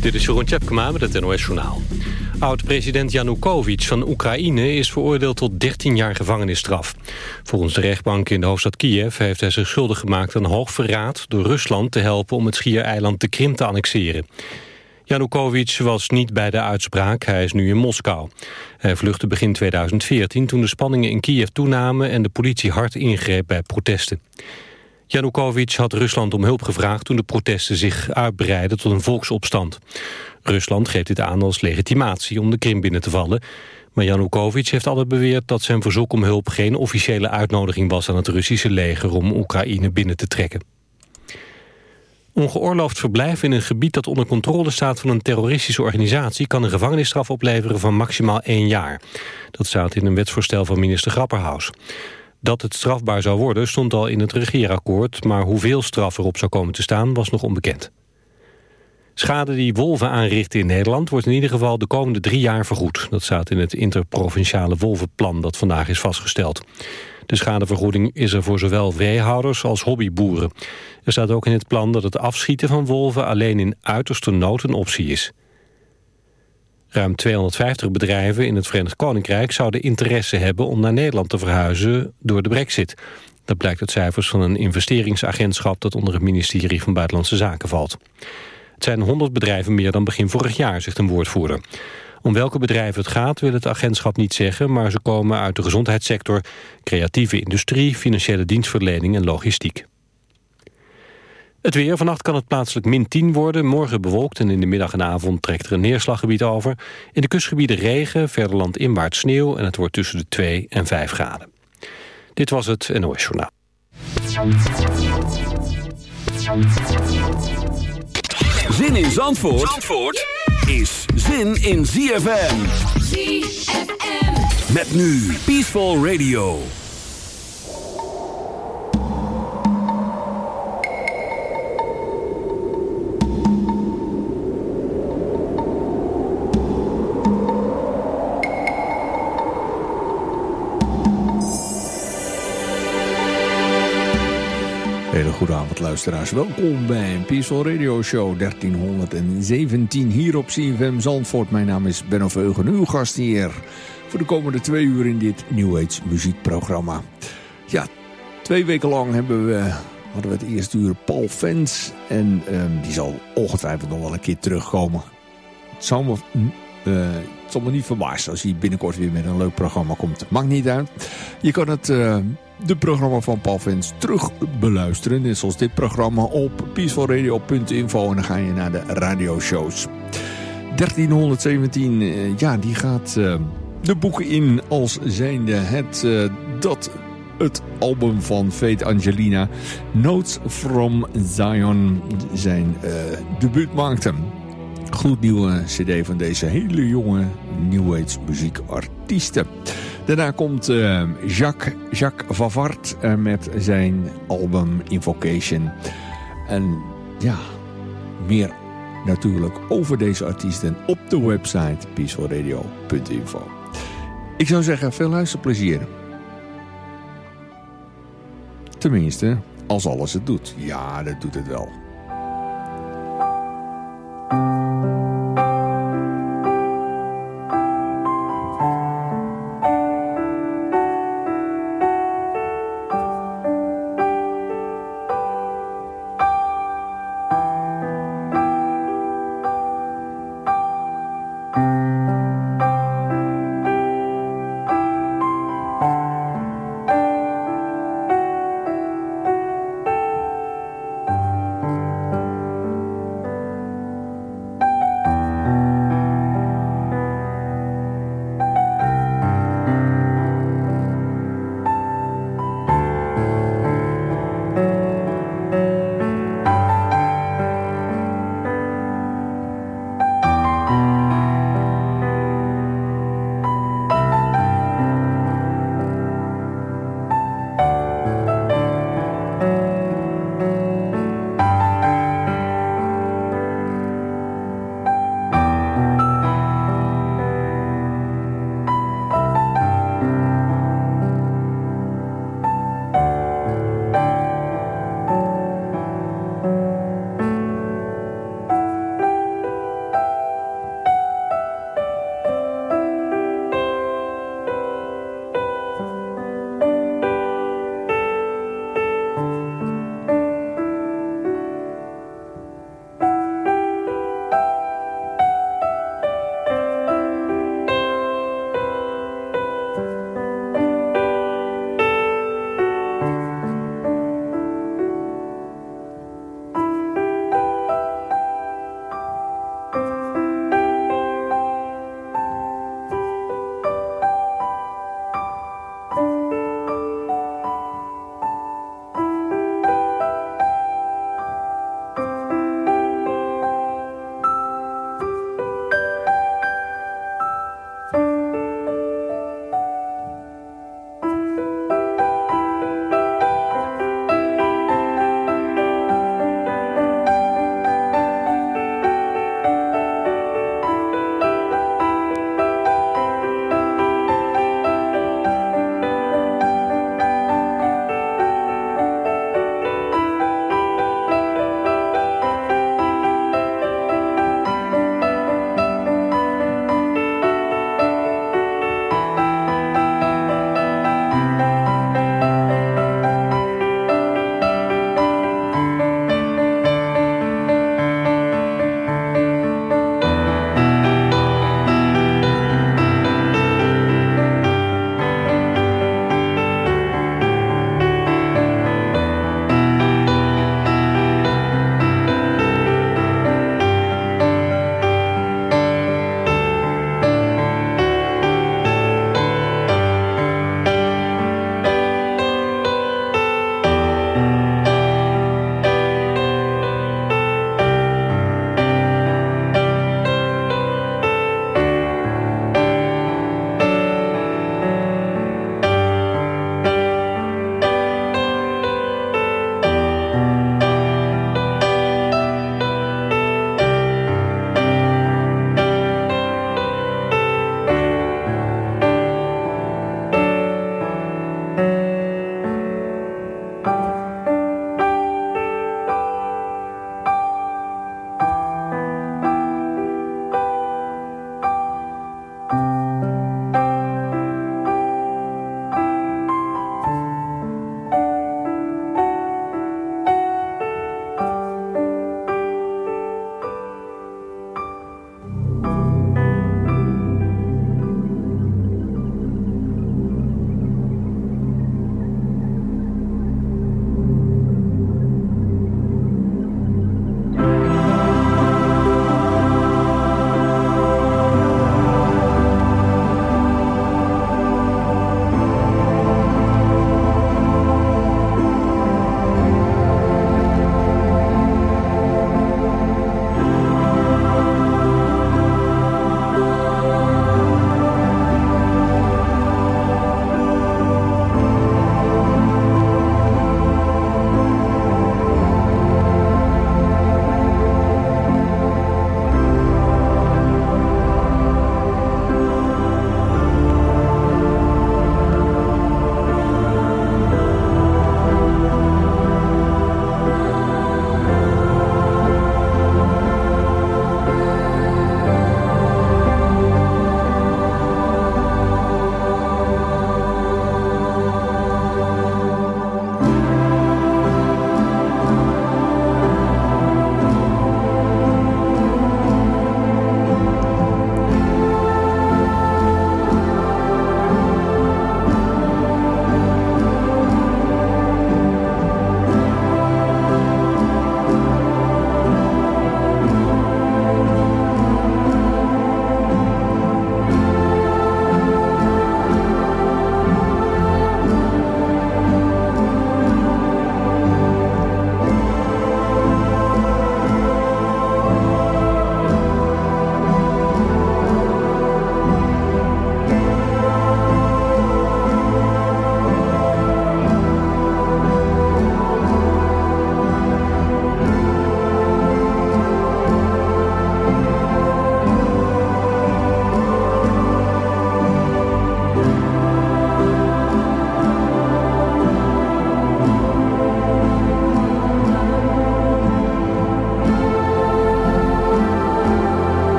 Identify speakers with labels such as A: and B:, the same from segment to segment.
A: Dit is Jeroen Tjepkema met het NOS Journaal. Oud-president Janukovic van Oekraïne is veroordeeld tot 13 jaar gevangenisstraf. Volgens de rechtbank in de hoofdstad Kiev heeft hij zich schuldig gemaakt aan hoogverraad... door Rusland te helpen om het schiereiland de Krim te annexeren. Janukovic was niet bij de uitspraak, hij is nu in Moskou. Hij vluchtte begin 2014 toen de spanningen in Kiev toenamen... en de politie hard ingreep bij protesten. Janukovic had Rusland om hulp gevraagd toen de protesten zich uitbreidden tot een volksopstand. Rusland geeft dit aan als legitimatie om de Krim binnen te vallen. Maar Janukovic heeft altijd beweerd dat zijn verzoek om hulp geen officiële uitnodiging was aan het Russische leger om Oekraïne binnen te trekken. Ongeoorloofd verblijf in een gebied dat onder controle staat van een terroristische organisatie kan een gevangenisstraf opleveren van maximaal één jaar. Dat staat in een wetsvoorstel van minister Grapperhaus. Dat het strafbaar zou worden stond al in het regeerakkoord... maar hoeveel straf erop zou komen te staan was nog onbekend. Schade die wolven aanrichten in Nederland wordt in ieder geval de komende drie jaar vergoed. Dat staat in het interprovinciale wolvenplan dat vandaag is vastgesteld. De schadevergoeding is er voor zowel veehouders als hobbyboeren. Er staat ook in het plan dat het afschieten van wolven alleen in uiterste nood een optie is. Ruim 250 bedrijven in het Verenigd Koninkrijk zouden interesse hebben om naar Nederland te verhuizen door de brexit. Dat blijkt uit cijfers van een investeringsagentschap dat onder het ministerie van Buitenlandse Zaken valt. Het zijn 100 bedrijven meer dan begin vorig jaar, zegt een woordvoerder. Om welke bedrijven het gaat wil het agentschap niet zeggen... maar ze komen uit de gezondheidssector, creatieve industrie... financiële dienstverlening en logistiek. Het weer. Vannacht kan het plaatselijk min 10 worden. Morgen bewolkt en in de middag en avond trekt er een neerslaggebied over. In de kustgebieden regen, verder landinwaarts sneeuw... en het wordt tussen de 2 en 5 graden. Dit was het NOS Journaal.
B: Zin in Zandvoort, Zandvoort is zin in ZFM. ZFM. Met nu Peaceful Radio.
C: Luisteraars. Welkom bij Peaceful Radio Show 1317 hier op CFM Zandvoort. Mijn naam is Benno Veugen, uw gast hier voor de komende twee uur in dit New Age muziekprogramma. Ja, twee weken lang hebben we, hadden we het eerste uur Paul Fens en um, die zal ongetwijfeld nog wel een keer terugkomen. Het zal me, uh, het zal me niet verbazen als hij binnenkort weer met een leuk programma komt. Maakt niet uit. Je kan het... Uh, de programma van Paul Vins terug beluisteren. Net zoals dit programma op peacefulradio.info. En dan ga je naar de radioshows. 1317, uh, ja, die gaat uh, de boeken in als zijnde het, uh, dat het album van Fate Angelina... Notes from Zion zijn debuut maakte. Gloednieuwe cd van deze hele jonge New Age muziekartiesten. Daarna komt uh, Jacques, Jacques Vavart uh, met zijn album Invocation. En ja, meer natuurlijk over deze artiesten op de website peacefulradio.info. Ik zou zeggen, veel luisterplezier. Tenminste, als alles het doet. Ja, dat doet het wel.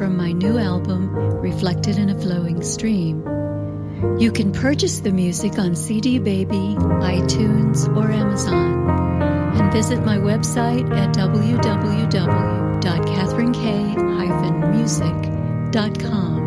D: from my new album, Reflected in a Flowing Stream. You can purchase the music on CD Baby, iTunes, or Amazon. And visit my website at www.catherinek-music.com.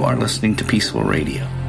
E: you are listening to Peaceful Radio.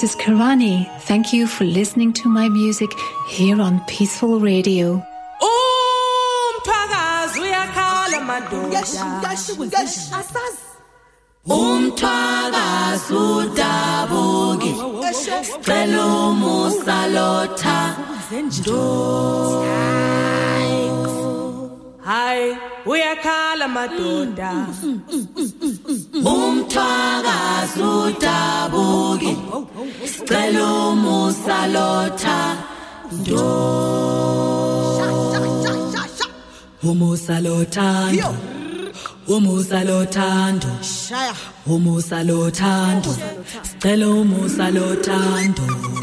F: This is Karani. Thank you for listening to my music here on Peaceful Radio.
G: umthwakazi uyakhala madoda udabuki cela umusa lotha hayi uyakhala madoda. Umthwakazi udabuki cela umusa lotha umusa lothando umusa lothando umusa lothando sicela umusa lothando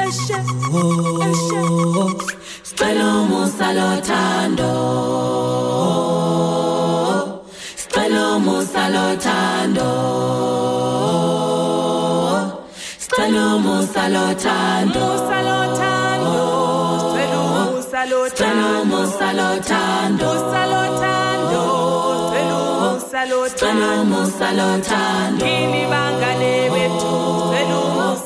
G: sicela umusa oh. lothando sicela umusa lothando sicela umusa lothando lothando sicela umusa lothando lothando umusa lothando sicela umusa lothando kini bangane bethu sicela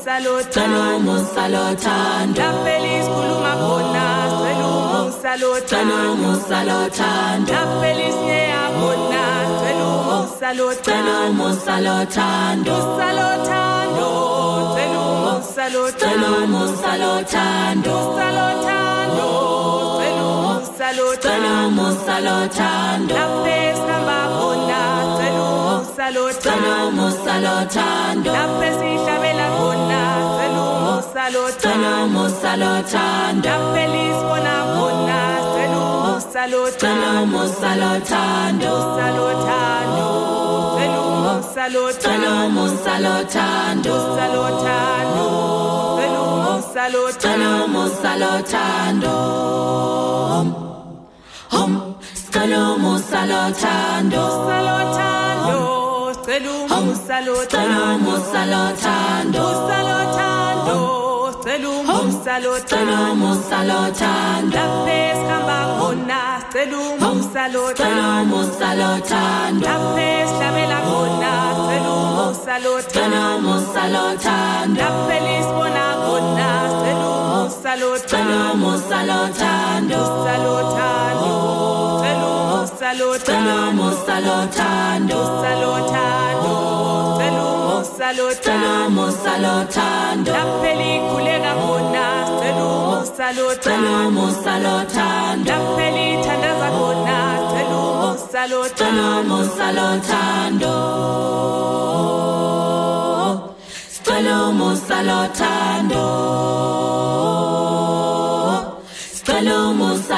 G: umusa lothando umusa lothando lapha elisikhuluma khona sicela umusa lothando umusa lothando lapha elisnyeya khona sicela umusa lothando umusa lothando umusa lothando sicela umusa lothando umusa lothando umusa lothando sicela umusa lothando umusa lothando lapha esihamba khona umusa lothando lapha esihlabela khona. Sicela umusa lothando lapha elisibona khona. Sicela umusa lothando umusa lothando umusa lothando sicela umusa lothando umusa lothando umusa lothando sicela umusa lothando umusa lothando hom sicela umusa lothando umusa lothando sicela umusa lothando umusa lothando umusa lothando sicela umusa lothando umusa lothando lapha esihamba khona sicela umusa lothando umusa lothando lapha esihlabela khona sicela umusa lothando umusa lothando lapha elisibona khona sicela umusa lothando umusa lothando sicela umusa lothando umusa lothando umusa lothando sicela umusa lothando umusa lothando lapha elikhuleka khona sicela umusa lothando umusa lothando lapha elithandaza khona sicela umusa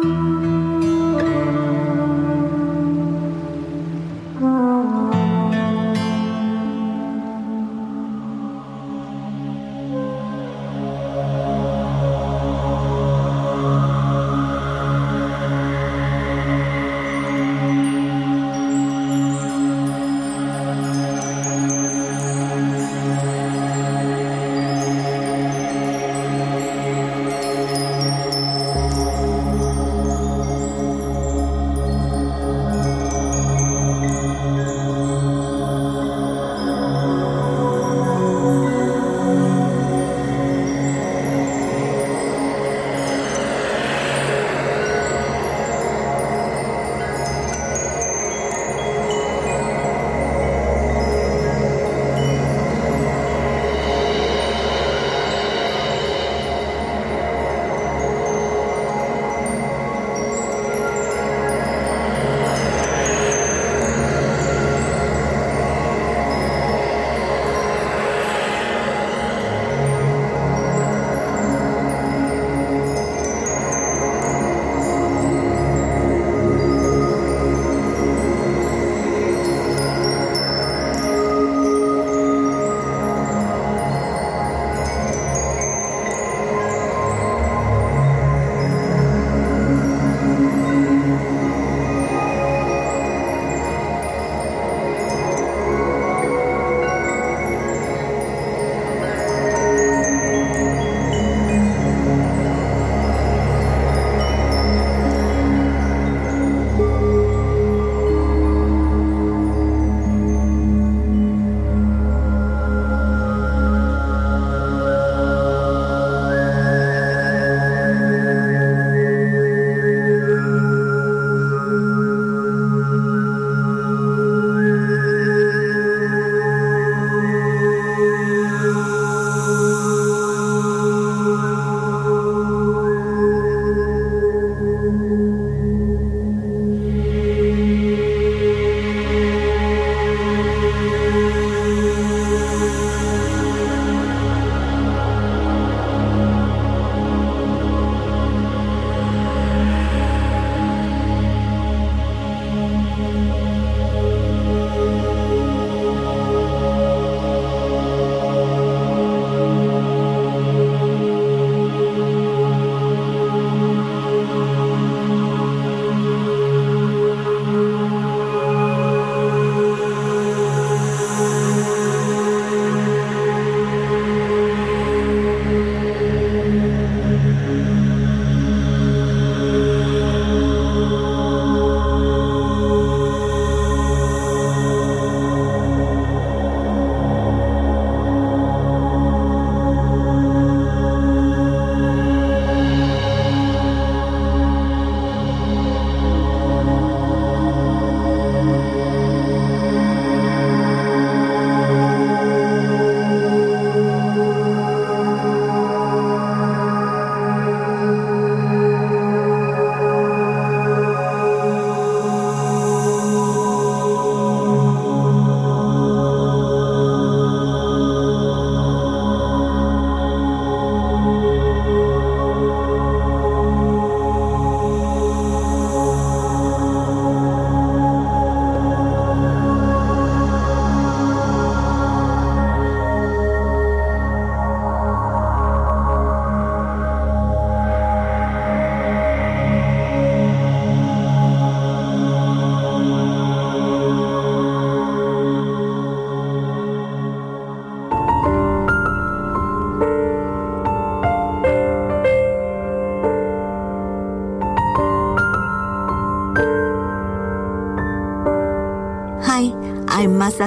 H: Música